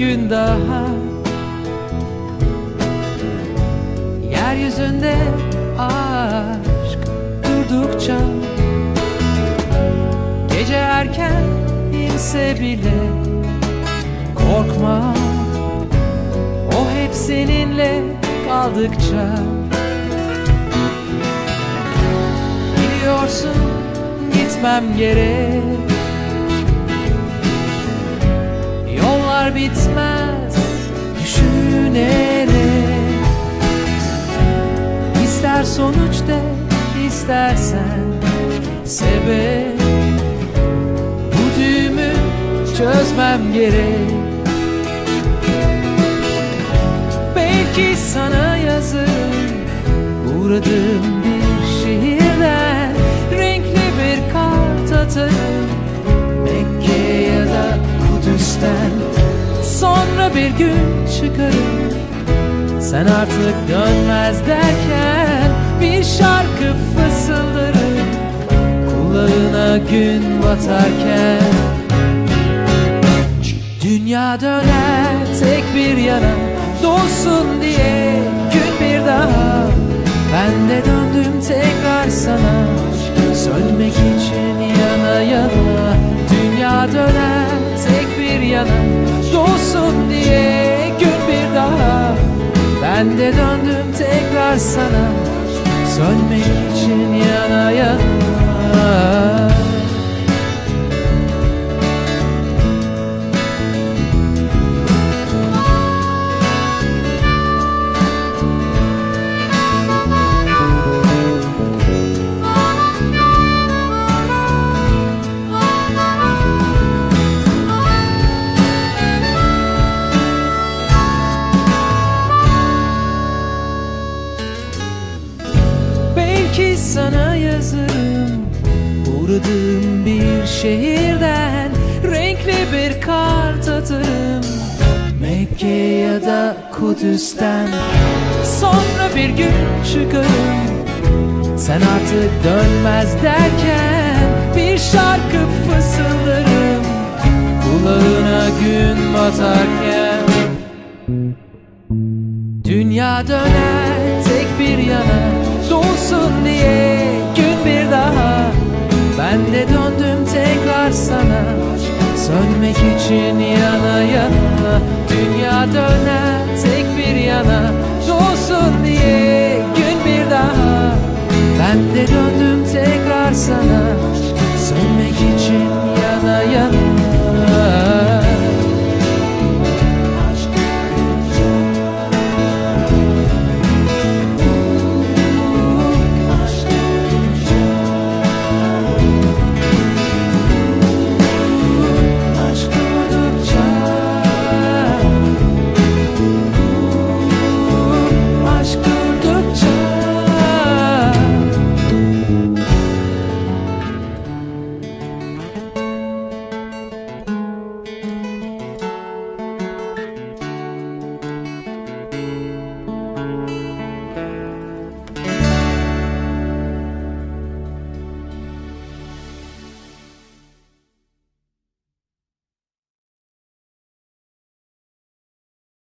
gün daha. Yeryüzünde aşk durdukça Gece erken inse bile Korkma O hep seninle kaldıkça. Biliyorsun gitmem gerek Bitmez düşünerek. İster sonuç de istersen sebep. Bu düğümü çözmem gerek. Belki sana yazarım Uğradığım bir şehirden Renkli bir kart atarım Sonra bir gün çıkarım. Sen artık dönmez derken Bir şarkı fısıldarım. Kulağına gün batarken Dünya döner tek bir yana Dolsun diye gün bir daha. Ben de döndüm tekrar sana Sönmek için Döndüm tekrar sana. Sönmek için yana yana sana yazarım Uğradığım bir şehirden Renkli bir kart atarım. Mekke ya da Kudüs'ten Sonra bir gün çıkarım. Sen artık dönmez derken Bir şarkı fısıldarım. Kulağına gün batarken Dünya döner tek bir yana için yana yana Dünya döner tek bir yana. Dolsun diye gün bir daha Ben de döndüm tekrar sana. Sönmek için yana